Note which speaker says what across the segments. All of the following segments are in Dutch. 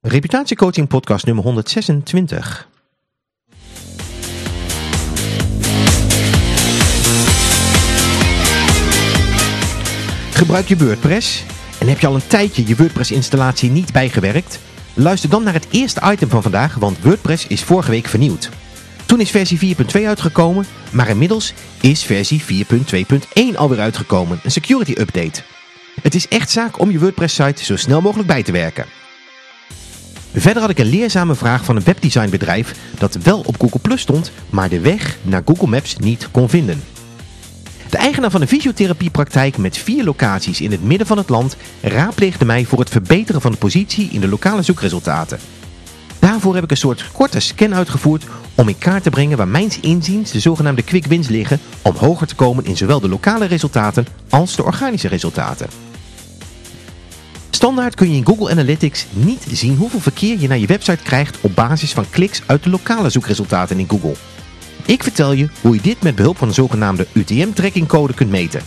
Speaker 1: Reputatiecoaching podcast nummer 126. Gebruik je WordPress en heb je al een tijdje je WordPress installatie niet bijgewerkt? Luister dan naar het eerste item van vandaag, want WordPress is vorige week vernieuwd. Toen is versie 4.2 uitgekomen, maar inmiddels is versie 4.2.1 alweer uitgekomen, een security update. Het is echt zaak om je WordPress site zo snel mogelijk bij te werken. Verder had ik een leerzame vraag van een webdesignbedrijf dat wel op Google Plus stond, maar de weg naar Google Maps niet kon vinden. De eigenaar van een fysiotherapiepraktijk met vier locaties in het midden van het land raadpleegde mij voor het verbeteren van de positie in de lokale zoekresultaten. Daarvoor heb ik een soort korte scan uitgevoerd om in kaart te brengen waar mijns inziens de zogenaamde quick wins liggen om hoger te komen in zowel de lokale resultaten als de organische resultaten. Standaard kun je in Google Analytics niet zien hoeveel verkeer je naar je website krijgt op basis van kliks uit de lokale zoekresultaten in Google. Ik vertel je hoe je dit met behulp van de zogenaamde UTM-trackingcode kunt meten.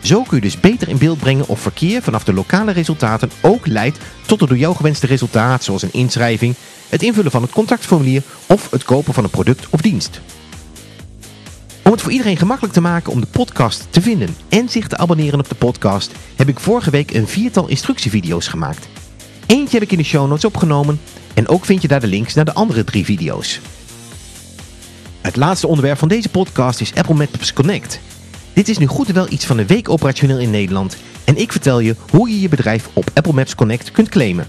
Speaker 1: Zo kun je dus beter in beeld brengen of verkeer vanaf de lokale resultaten ook leidt tot het door jou gewenste resultaat zoals een inschrijving, het invullen van het contactformulier of het kopen van een product of dienst. Om het voor iedereen gemakkelijk te maken om de podcast te vinden en zich te abonneren op de podcast, heb ik vorige week een viertal instructievideo's gemaakt. Eentje heb ik in de show notes opgenomen en ook vind je daar de links naar de andere drie video's. Het laatste onderwerp van deze podcast is Apple Maps Connect. Dit is nu goed en wel iets van een week operationeel in Nederland en ik vertel je hoe je je bedrijf op Apple Maps Connect kunt claimen.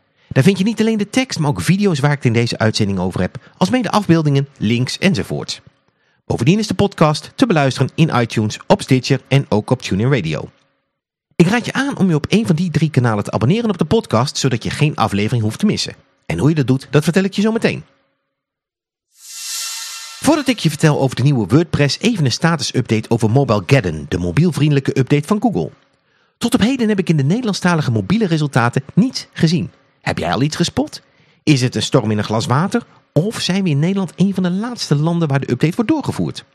Speaker 1: Daar vind je niet alleen de tekst, maar ook video's waar ik het in deze uitzending over heb, alsmede afbeeldingen, links enzovoort. Bovendien is de podcast te beluisteren in iTunes, op Stitcher en ook op TuneIn Radio. Ik raad je aan om je op een van die drie kanalen te abonneren op de podcast, zodat je geen aflevering hoeft te missen. En hoe je dat doet, dat vertel ik je zo meteen. Voordat ik je vertel over de nieuwe WordPress, even een status-update over Mobile Geddon, de mobielvriendelijke update van Google. Tot op heden heb ik in de Nederlandstalige mobiele resultaten niets gezien. Heb jij al iets gespot? Is het een storm in een glas water? Of zijn we in Nederland een van de laatste landen waar de update wordt doorgevoerd?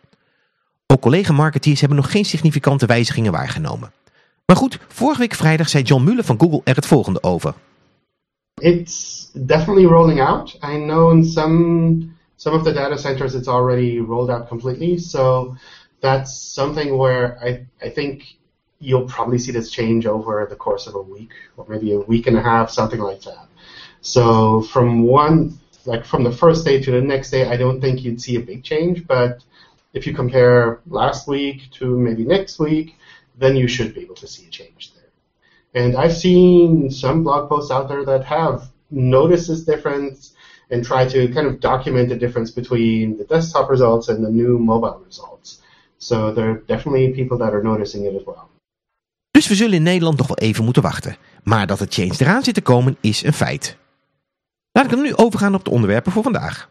Speaker 1: Ook collega-marketeers hebben nog geen significante wijzigingen waargenomen. Maar goed, vorige week vrijdag zei John Muller van Google er het volgende over.
Speaker 2: It's definitely rolling out. I know in some some of the data centers it's already rolled out completely. So that's something where I I think you'll probably see this change over the course of a week or maybe a week and a half, something like that. So from one, like from the first day to the next day, I don't think you'd see a big change. But if you compare last week to maybe next week, then you should be able to see a change there. And I've seen some blog posts out there that have noticed this difference and try to kind of document the difference between the desktop results and the new mobile results. So there are definitely people that are noticing it as well.
Speaker 1: Dus we zullen in Nederland nog wel even moeten wachten. Maar dat het change eraan zit te komen is een feit. Laat ik dan nu overgaan op de onderwerpen voor vandaag.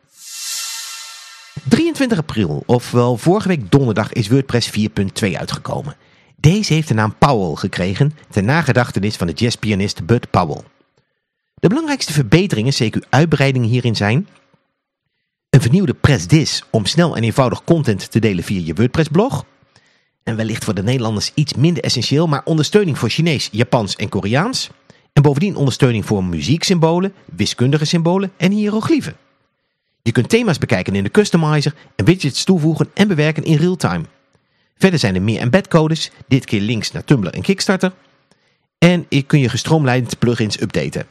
Speaker 1: 23 april, ofwel vorige week donderdag, is WordPress 4.2 uitgekomen. Deze heeft de naam Powell gekregen, ten nagedachtenis van de jazzpianist Bud Powell. De belangrijkste verbeteringen, CQ uitbreidingen hierin zijn... Een vernieuwde press om snel en eenvoudig content te delen via je WordPress blog en wellicht voor de Nederlanders iets minder essentieel, maar ondersteuning voor Chinees, Japans en Koreaans. En bovendien ondersteuning voor muzieksymbolen, wiskundige symbolen en hieroglyphen. Je kunt thema's bekijken in de customizer en widgets toevoegen en bewerken in real-time. Verder zijn er meer embedcodes, dit keer links naar Tumblr en Kickstarter. En kun je gestroomlijnd plugins updaten.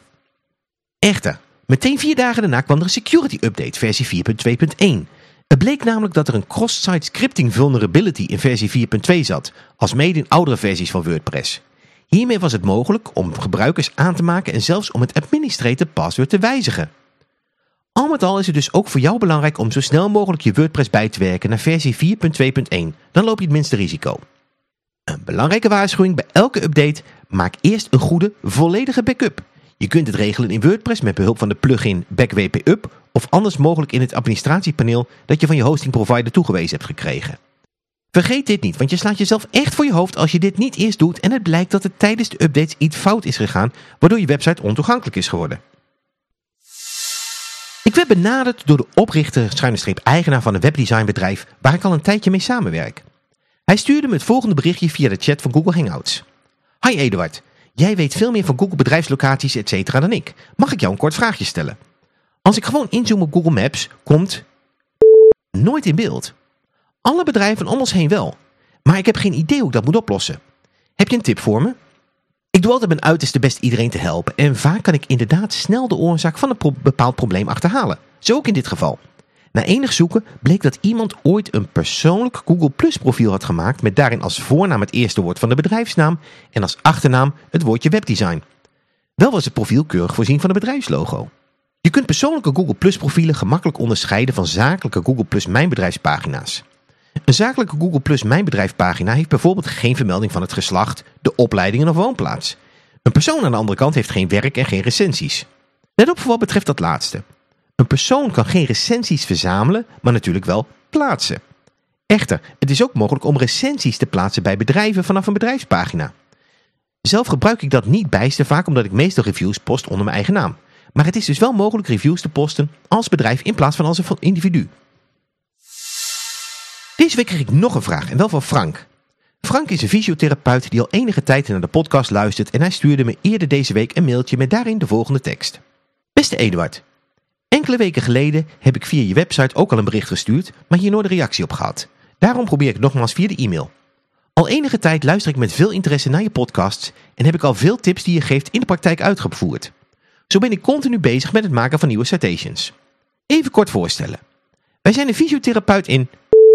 Speaker 1: Echter, meteen vier dagen daarna kwam er een security update versie 4.2.1 het bleek namelijk dat er een cross-site scripting vulnerability in versie 4.2 zat, als mede in oudere versies van WordPress. Hiermee was het mogelijk om gebruikers aan te maken en zelfs om het administrator password te wijzigen. Al met al is het dus ook voor jou belangrijk om zo snel mogelijk je WordPress bij te werken naar versie 4.2.1, dan loop je het minste risico. Een belangrijke waarschuwing bij elke update, maak eerst een goede, volledige backup. Je kunt het regelen in WordPress met behulp van de plugin BackWP of anders mogelijk in het administratiepaneel dat je van je hosting provider toegewezen hebt gekregen. Vergeet dit niet, want je slaat jezelf echt voor je hoofd als je dit niet eerst doet en het blijkt dat er tijdens de updates iets fout is gegaan, waardoor je website ontoegankelijk is geworden. Ik werd benaderd door de oprichter schuine eigenaar van een webdesignbedrijf waar ik al een tijdje mee samenwerk. Hij stuurde me het volgende berichtje via de chat van Google Hangouts. Hi Eduard, jij weet veel meer van Google bedrijfslocaties etc. dan ik. Mag ik jou een kort vraagje stellen? Als ik gewoon inzoom op Google Maps, komt nooit in beeld. Alle bedrijven om ons heen wel. Maar ik heb geen idee hoe ik dat moet oplossen. Heb je een tip voor me? Ik doe altijd mijn uiterste best iedereen te helpen en vaak kan ik inderdaad snel de oorzaak van een bepaald probleem achterhalen. Zo ook in dit geval. Na enig zoeken bleek dat iemand ooit een persoonlijk Google Plus profiel had gemaakt met daarin als voornaam het eerste woord van de bedrijfsnaam en als achternaam het woordje webdesign. Wel was het profiel keurig voorzien van een bedrijfslogo. Je kunt persoonlijke Google Plus profielen gemakkelijk onderscheiden van zakelijke Google Plus Mijn Bedrijfspagina's. Een zakelijke Google Plus Mijn Bedrijf pagina heeft bijvoorbeeld geen vermelding van het geslacht, de opleiding of woonplaats. Een persoon aan de andere kant heeft geen werk en geen recensies. Let op voor wat betreft dat laatste. Een persoon kan geen recensies verzamelen, maar natuurlijk wel plaatsen. Echter, het is ook mogelijk om recensies te plaatsen bij bedrijven vanaf een bedrijfspagina. Zelf gebruik ik dat niet bijster vaak omdat ik meestal reviews post onder mijn eigen naam. Maar het is dus wel mogelijk reviews te posten als bedrijf in plaats van als een individu. Deze week kreeg ik nog een vraag en wel van Frank. Frank is een fysiotherapeut die al enige tijd naar de podcast luistert en hij stuurde me eerder deze week een mailtje met daarin de volgende tekst. Beste Eduard, enkele weken geleden heb ik via je website ook al een bericht gestuurd, maar hier nooit een reactie op gehad. Daarom probeer ik nogmaals via de e-mail. Al enige tijd luister ik met veel interesse naar je podcasts en heb ik al veel tips die je geeft in de praktijk uitgevoerd. Zo ben ik continu bezig met het maken van nieuwe citations. Even kort voorstellen. Wij zijn een fysiotherapeut in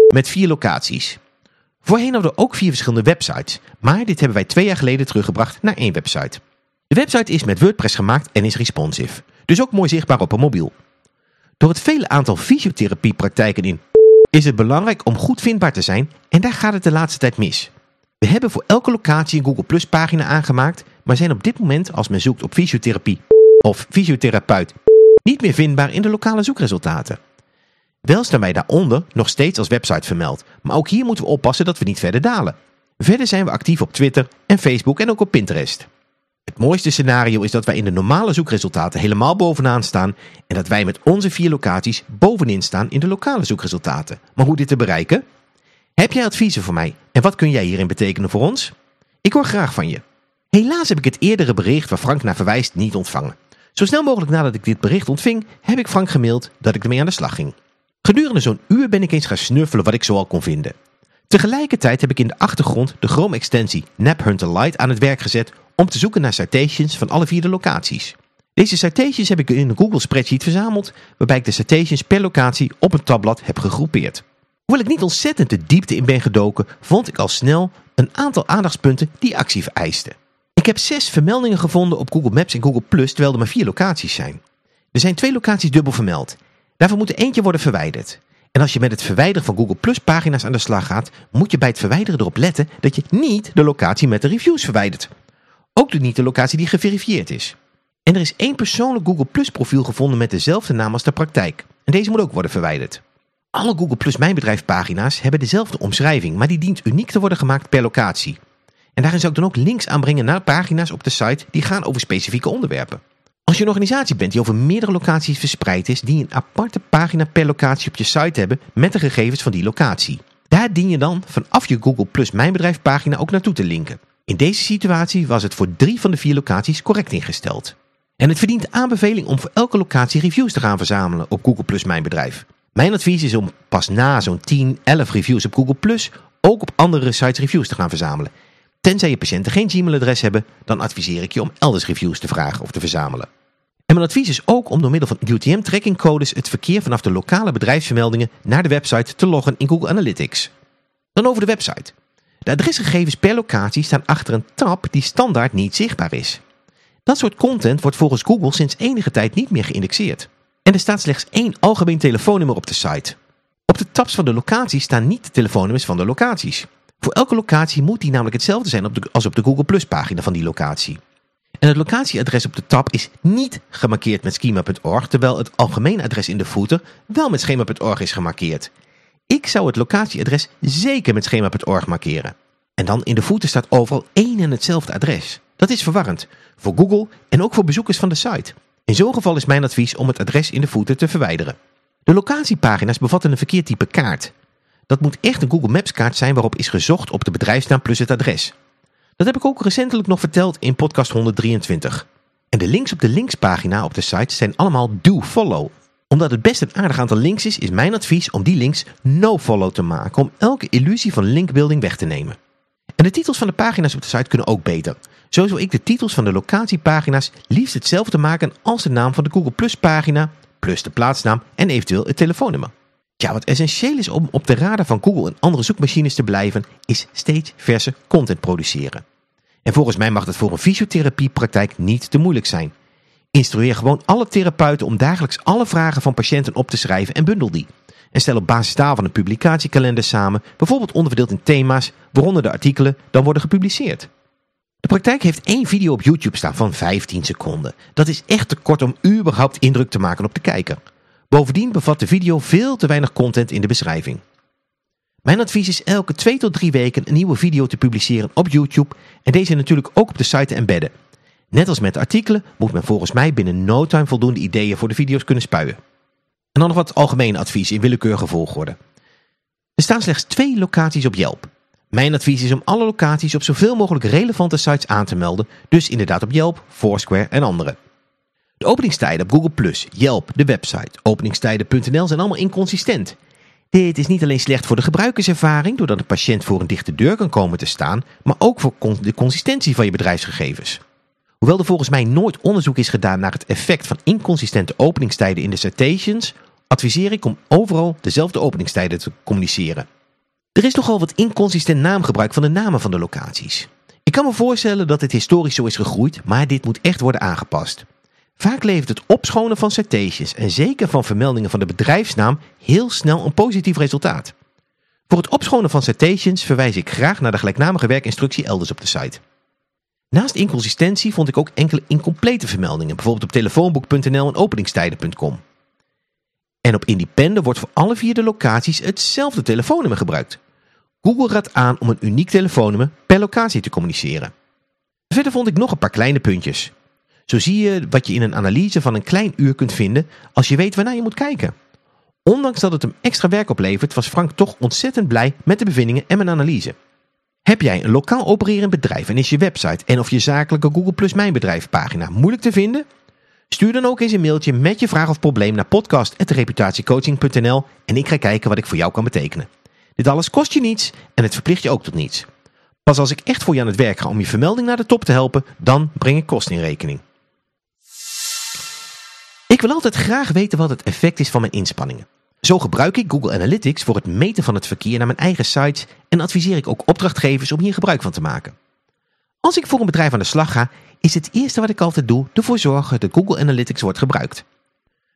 Speaker 1: met vier locaties. Voorheen hadden we ook vier verschillende websites, maar dit hebben wij twee jaar geleden teruggebracht naar één website. De website is met WordPress gemaakt en is responsive, dus ook mooi zichtbaar op een mobiel. Door het vele aantal fysiotherapiepraktijken in is het belangrijk om goed vindbaar te zijn en daar gaat het de laatste tijd mis. We hebben voor elke locatie een Google Plus pagina aangemaakt, maar zijn op dit moment als men zoekt op fysiotherapie of fysiotherapeut niet meer vindbaar in de lokale zoekresultaten. Wel staan wij daaronder nog steeds als website vermeld, maar ook hier moeten we oppassen dat we niet verder dalen. Verder zijn we actief op Twitter en Facebook en ook op Pinterest. Het mooiste scenario is dat wij in de normale zoekresultaten helemaal bovenaan staan en dat wij met onze vier locaties bovenin staan in de lokale zoekresultaten. Maar hoe dit te bereiken? Heb jij adviezen voor mij en wat kun jij hierin betekenen voor ons? Ik hoor graag van je. Helaas heb ik het eerdere bericht waar Frank naar verwijst niet ontvangen. Zo snel mogelijk nadat ik dit bericht ontving, heb ik Frank gemaild dat ik ermee aan de slag ging. Gedurende zo'n uur ben ik eens gaan snuffelen wat ik zoal kon vinden. Tegelijkertijd heb ik in de achtergrond de Chrome-extensie NapHunter Lite aan het werk gezet om te zoeken naar citations van alle vier de locaties. Deze citations heb ik in een Google spreadsheet verzameld, waarbij ik de citations per locatie op een tabblad heb gegroepeerd. Hoewel ik niet ontzettend de diepte in ben gedoken, vond ik al snel een aantal aandachtspunten die actie vereisten. Ik heb zes vermeldingen gevonden op Google Maps en Google Plus, terwijl er maar vier locaties zijn. Er zijn twee locaties dubbel vermeld. Daarvoor moet er eentje worden verwijderd. En als je met het verwijderen van Google Plus pagina's aan de slag gaat, moet je bij het verwijderen erop letten dat je niet de locatie met de reviews verwijdert. Ook niet de locatie die geverifieerd is. En er is één persoonlijk Google Plus profiel gevonden met dezelfde naam als de praktijk. En deze moet ook worden verwijderd. Alle Google Plus Mijn Bedrijf pagina's hebben dezelfde omschrijving, maar die dient uniek te worden gemaakt per locatie. En daarin zou ik dan ook links aanbrengen naar pagina's op de site die gaan over specifieke onderwerpen. Als je een organisatie bent die over meerdere locaties verspreid is, dien je een aparte pagina per locatie op je site hebben met de gegevens van die locatie. Daar dien je dan vanaf je Google Plus Mijn Bedrijf pagina ook naartoe te linken. In deze situatie was het voor drie van de vier locaties correct ingesteld. En het verdient aanbeveling om voor elke locatie reviews te gaan verzamelen op Google Plus Mijn Bedrijf. Mijn advies is om pas na zo'n 10, 11 reviews op Google Plus ook op andere sites reviews te gaan verzamelen. Tenzij je patiënten geen Gmail-adres hebben, dan adviseer ik je om elders reviews te vragen of te verzamelen. En mijn advies is ook om door middel van UTM-trackingcodes het verkeer vanaf de lokale bedrijfsvermeldingen naar de website te loggen in Google Analytics. Dan over de website. De adresgegevens per locatie staan achter een tab die standaard niet zichtbaar is. Dat soort content wordt volgens Google sinds enige tijd niet meer geïndexeerd. En er staat slechts één algemeen telefoonnummer op de site. Op de tabs van de locaties staan niet de telefoonnummers van de locaties. Voor elke locatie moet die namelijk hetzelfde zijn als op de Google Plus pagina van die locatie. En het locatieadres op de tab is niet gemarkeerd met schema.org, terwijl het algemene adres in de footer wel met schema.org is gemarkeerd. Ik zou het locatieadres zeker met schema.org markeren. En dan in de footer staat overal één en hetzelfde adres. Dat is verwarrend, voor Google en ook voor bezoekers van de site. In zo'n geval is mijn advies om het adres in de footer te verwijderen. De locatiepagina's bevatten een verkeerd type kaart. Dat moet echt een Google Maps kaart zijn waarop is gezocht op de bedrijfsnaam plus het adres. Dat heb ik ook recentelijk nog verteld in podcast 123. En de links op de linkspagina op de site zijn allemaal do-follow. Omdat het best een aardig aantal links is, is mijn advies om die links no-follow te maken om elke illusie van linkbuilding weg te nemen. En de titels van de pagina's op de site kunnen ook beter. Zo zal ik de titels van de locatiepagina's liefst hetzelfde maken als de naam van de Google Plus pagina, plus de plaatsnaam en eventueel het telefoonnummer. Ja, wat essentieel is om op de radar van Google en andere zoekmachines te blijven, is steeds verse content produceren. En volgens mij mag dat voor een fysiotherapiepraktijk niet te moeilijk zijn. Instrueer gewoon alle therapeuten om dagelijks alle vragen van patiënten op te schrijven en bundel die. En stel op basis daarvan een publicatiekalender samen, bijvoorbeeld onderverdeeld in thema's, waaronder de artikelen dan worden gepubliceerd. De praktijk heeft één video op YouTube staan van 15 seconden. Dat is echt te kort om überhaupt indruk te maken op de kijker. Bovendien bevat de video veel te weinig content in de beschrijving. Mijn advies is elke 2 tot 3 weken een nieuwe video te publiceren op YouTube en deze natuurlijk ook op de site te embedden. Net als met artikelen moet men volgens mij binnen no time voldoende ideeën voor de video's kunnen spuien. En dan nog wat algemene advies in willekeurige volgorde. Er staan slechts twee locaties op Yelp. Mijn advies is om alle locaties op zoveel mogelijk relevante sites aan te melden, dus inderdaad op Yelp, Foursquare en andere. De openingstijden op Google+, Yelp, de website, openingstijden.nl zijn allemaal inconsistent. Dit is niet alleen slecht voor de gebruikerservaring, doordat de patiënt voor een dichte deur kan komen te staan, maar ook voor de consistentie van je bedrijfsgegevens. Hoewel er volgens mij nooit onderzoek is gedaan naar het effect van inconsistente openingstijden in de citations, adviseer ik om overal dezelfde openingstijden te communiceren. Er is nogal wat inconsistent naamgebruik van de namen van de locaties. Ik kan me voorstellen dat het historisch zo is gegroeid, maar dit moet echt worden aangepast. Vaak levert het opschonen van citations en zeker van vermeldingen van de bedrijfsnaam heel snel een positief resultaat. Voor het opschonen van citations verwijs ik graag naar de gelijknamige werkinstructie elders op de site. Naast inconsistentie vond ik ook enkele incomplete vermeldingen, bijvoorbeeld op telefoonboek.nl en openingstijden.com. En op Independent wordt voor alle vier de locaties hetzelfde telefoonnummer gebruikt. Google raadt aan om een uniek telefoonnummer per locatie te communiceren. Verder vond ik nog een paar kleine puntjes. Zo zie je wat je in een analyse van een klein uur kunt vinden als je weet waarnaar je moet kijken. Ondanks dat het hem extra werk oplevert, was Frank toch ontzettend blij met de bevindingen en mijn analyse. Heb jij een lokaal opererend bedrijf en is je website en of je zakelijke Google Plus Mijn Bedrijf pagina moeilijk te vinden? Stuur dan ook eens een mailtje met je vraag of probleem naar podcast.reputatiecoaching.nl en ik ga kijken wat ik voor jou kan betekenen. Dit alles kost je niets en het verplicht je ook tot niets. Pas als ik echt voor je aan het werk ga om je vermelding naar de top te helpen, dan breng ik kosten in rekening. Ik wil altijd graag weten wat het effect is van mijn inspanningen. Zo gebruik ik Google Analytics voor het meten van het verkeer naar mijn eigen sites en adviseer ik ook opdrachtgevers om hier gebruik van te maken. Als ik voor een bedrijf aan de slag ga, is het eerste wat ik altijd doe ervoor zorgen dat Google Analytics wordt gebruikt.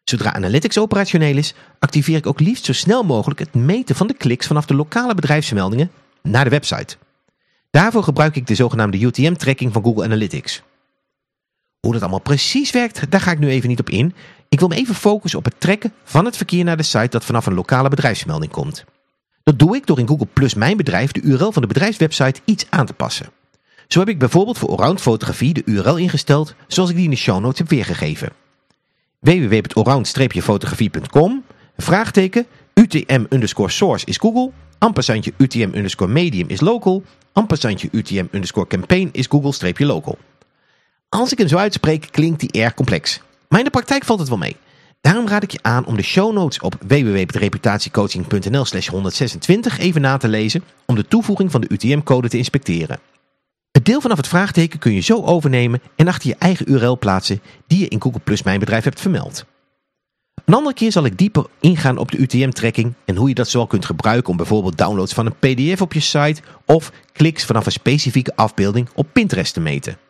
Speaker 1: Zodra Analytics operationeel is, activeer ik ook liefst zo snel mogelijk het meten van de kliks vanaf de lokale bedrijfsmeldingen naar de website. Daarvoor gebruik ik de zogenaamde UTM-tracking van Google Analytics. Hoe dat allemaal precies werkt, daar ga ik nu even niet op in. Ik wil me even focussen op het trekken van het verkeer naar de site dat vanaf een lokale bedrijfsmelding komt. Dat doe ik door in Google Plus Mijn Bedrijf de URL van de bedrijfswebsite iets aan te passen. Zo heb ik bijvoorbeeld voor Allround Fotografie de URL ingesteld zoals ik die in de show notes heb weergegeven. www.allround-fotografie.com Vraagteken UTM underscore source is Google Ampersandje UTM underscore medium is local UTM underscore campaign is Google-local als ik hem zo uitspreek, klinkt die erg complex. Maar in de praktijk valt het wel mee. Daarom raad ik je aan om de show notes op www.reputatiecoaching.nl slash 126 even na te lezen om de toevoeging van de UTM-code te inspecteren. Het deel vanaf het vraagteken kun je zo overnemen en achter je eigen URL plaatsen die je in Google Plus Mijn Bedrijf hebt vermeld. Een andere keer zal ik dieper ingaan op de UTM-tracking en hoe je dat zoal kunt gebruiken om bijvoorbeeld downloads van een pdf op je site of kliks vanaf een specifieke afbeelding op Pinterest te meten.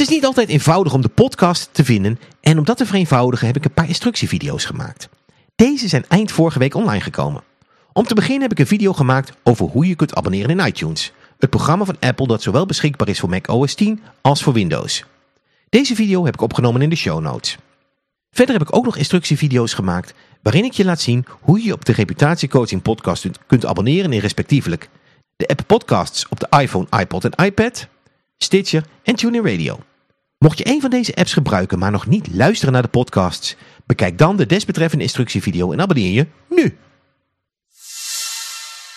Speaker 1: Het is niet altijd eenvoudig om de podcast te vinden en om dat te vereenvoudigen heb ik een paar instructievideo's gemaakt. Deze zijn eind vorige week online gekomen. Om te beginnen heb ik een video gemaakt over hoe je kunt abonneren in iTunes. het programma van Apple dat zowel beschikbaar is voor Mac OS 10 als voor Windows. Deze video heb ik opgenomen in de show notes. Verder heb ik ook nog instructievideo's gemaakt waarin ik je laat zien hoe je op de reputatiecoaching podcast kunt abonneren in respectievelijk de app podcasts op de iPhone, iPod en iPad, Stitcher en TuneIn Radio. Mocht je een van deze apps gebruiken maar nog niet luisteren naar de podcasts, bekijk dan de desbetreffende instructievideo en abonneer je nu.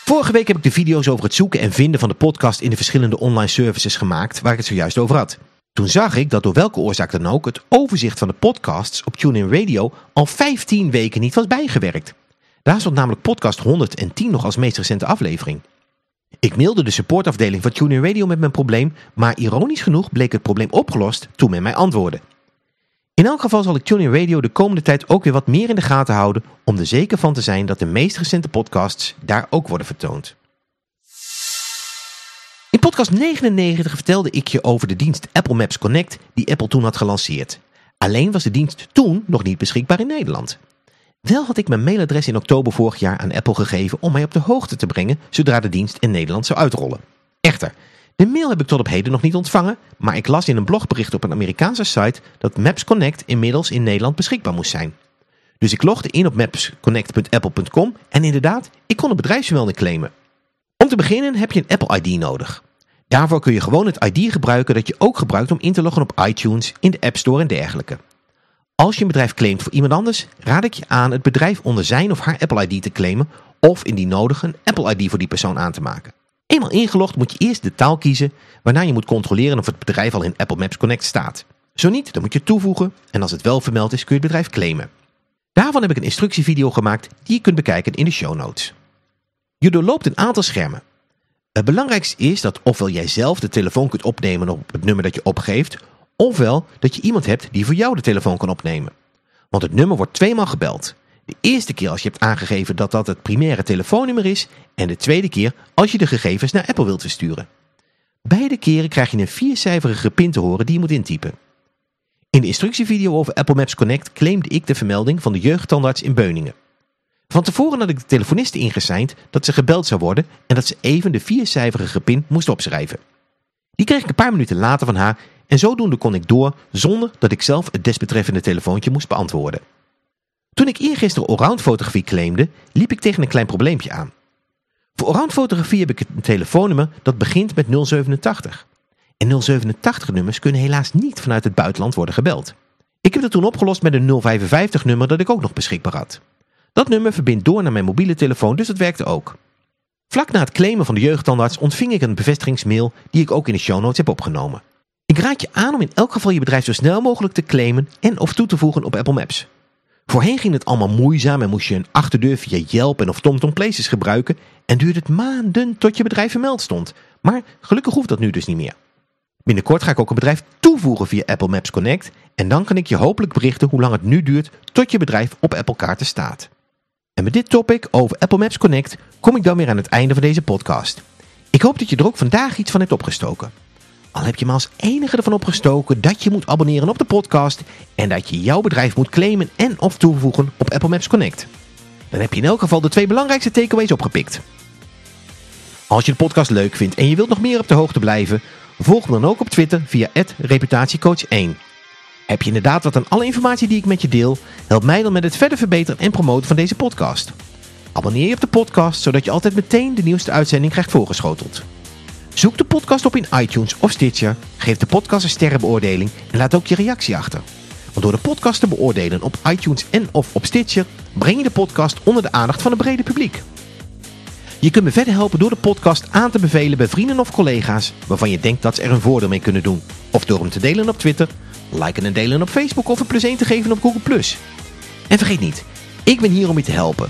Speaker 1: Vorige week heb ik de video's over het zoeken en vinden van de podcast in de verschillende online services gemaakt waar ik het zojuist over had. Toen zag ik dat door welke oorzaak dan ook het overzicht van de podcasts op TuneIn Radio al 15 weken niet was bijgewerkt. Daar stond namelijk podcast 110 nog als meest recente aflevering. Ik mailde de supportafdeling van TuneIn Radio met mijn probleem, maar ironisch genoeg bleek het probleem opgelost toen men mij antwoordde. In elk geval zal ik TuneIn Radio de komende tijd ook weer wat meer in de gaten houden om er zeker van te zijn dat de meest recente podcasts daar ook worden vertoond. In podcast 99 vertelde ik je over de dienst Apple Maps Connect die Apple toen had gelanceerd. Alleen was de dienst toen nog niet beschikbaar in Nederland. Wel had ik mijn mailadres in oktober vorig jaar aan Apple gegeven om mij op de hoogte te brengen zodra de dienst in Nederland zou uitrollen. Echter, de mail heb ik tot op heden nog niet ontvangen, maar ik las in een blogbericht op een Amerikaanse site dat Maps Connect inmiddels in Nederland beschikbaar moest zijn. Dus ik logde in op mapsconnect.apple.com en inderdaad, ik kon een bedrijfsvermelding claimen. Om te beginnen heb je een Apple ID nodig. Daarvoor kun je gewoon het ID gebruiken dat je ook gebruikt om in te loggen op iTunes, in de App Store en dergelijke. Als je een bedrijf claimt voor iemand anders, raad ik je aan het bedrijf onder zijn of haar Apple ID te claimen of indien nodig een Apple ID voor die persoon aan te maken. Eenmaal ingelogd moet je eerst de taal kiezen, waarna je moet controleren of het bedrijf al in Apple Maps Connect staat. Zo niet, dan moet je toevoegen en als het wel vermeld is kun je het bedrijf claimen. Daarvan heb ik een instructievideo gemaakt die je kunt bekijken in de show notes. Je doorloopt een aantal schermen. Het belangrijkste is dat ofwel jij zelf de telefoon kunt opnemen op het nummer dat je opgeeft, ofwel dat je iemand hebt die voor jou de telefoon kan opnemen. Want het nummer wordt tweemaal gebeld. De eerste keer als je hebt aangegeven dat dat het primaire telefoonnummer is en de tweede keer als je de gegevens naar Apple wilt versturen. Beide keren krijg je een viercijferige pin te horen die je moet intypen. In de instructievideo over Apple Maps Connect claimde ik de vermelding van de jeugdtandarts in Beuningen. Van tevoren had ik de telefoniste ingesigned dat ze gebeld zou worden en dat ze even de viercijferige pin moest opschrijven. Die kreeg ik een paar minuten later van haar en zodoende kon ik door zonder dat ik zelf het desbetreffende telefoontje moest beantwoorden. Toen ik eergisteren allround fotografie claimde, liep ik tegen een klein probleempje aan. Voor allround fotografie heb ik een telefoonnummer dat begint met 087. En 087 nummers kunnen helaas niet vanuit het buitenland worden gebeld. Ik heb het toen opgelost met een 055 nummer dat ik ook nog beschikbaar had. Dat nummer verbindt door naar mijn mobiele telefoon, dus dat werkte ook. Vlak na het claimen van de jeugdtandarts ontving ik een bevestigingsmail die ik ook in de show notes heb opgenomen. Ik raad je aan om in elk geval je bedrijf zo snel mogelijk te claimen en of toe te voegen op Apple Maps. Voorheen ging het allemaal moeizaam en moest je een achterdeur via Yelp en of TomTom Places gebruiken en duurde het maanden tot je bedrijf vermeld stond. Maar gelukkig hoeft dat nu dus niet meer. Binnenkort ga ik ook een bedrijf toevoegen via Apple Maps Connect en dan kan ik je hopelijk berichten hoe lang het nu duurt tot je bedrijf op Apple kaarten staat. En met dit topic over Apple Maps Connect kom ik dan weer aan het einde van deze podcast. Ik hoop dat je er ook vandaag iets van hebt opgestoken. Al heb je maar als enige ervan opgestoken dat je moet abonneren op de podcast en dat je jouw bedrijf moet claimen en of toevoegen op Apple Maps Connect. Dan heb je in elk geval de twee belangrijkste takeaways opgepikt. Als je de podcast leuk vindt en je wilt nog meer op de hoogte blijven, volg me dan ook op Twitter via reputatiecoach1. Heb je inderdaad wat aan alle informatie die ik met je deel, help mij dan met het verder verbeteren en promoten van deze podcast. Abonneer je op de podcast, zodat je altijd meteen de nieuwste uitzending krijgt voorgeschoteld. Zoek de podcast op in iTunes of Stitcher, geef de podcast een sterrenbeoordeling en laat ook je reactie achter. Want door de podcast te beoordelen op iTunes en of op Stitcher, breng je de podcast onder de aandacht van het brede publiek. Je kunt me verder helpen door de podcast aan te bevelen bij vrienden of collega's waarvan je denkt dat ze er een voordeel mee kunnen doen. Of door hem te delen op Twitter, liken en delen op Facebook of een plus 1 te geven op Google+. En vergeet niet, ik ben hier om je te helpen.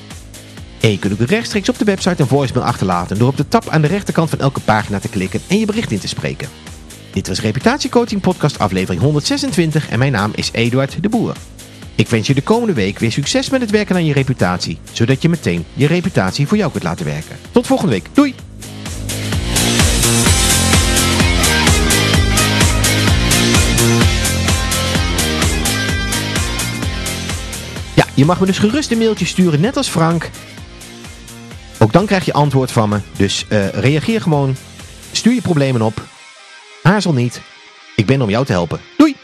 Speaker 1: En je kunt ook rechtstreeks op de website een voicemail achterlaten door op de tab aan de rechterkant van elke pagina te klikken en je bericht in te spreken. Dit was Reputatiecoaching Podcast aflevering 126 en mijn naam is Eduard de Boer. Ik wens je de komende week weer succes met het werken aan je reputatie, zodat je meteen je reputatie voor jou kunt laten werken. Tot volgende week. Doei! Ja, je mag me dus gerust een mailtje sturen, net als Frank. Dan krijg je antwoord van me. Dus uh, reageer gewoon. Stuur je problemen op. Aarzel niet. Ik ben om jou te helpen. Doei!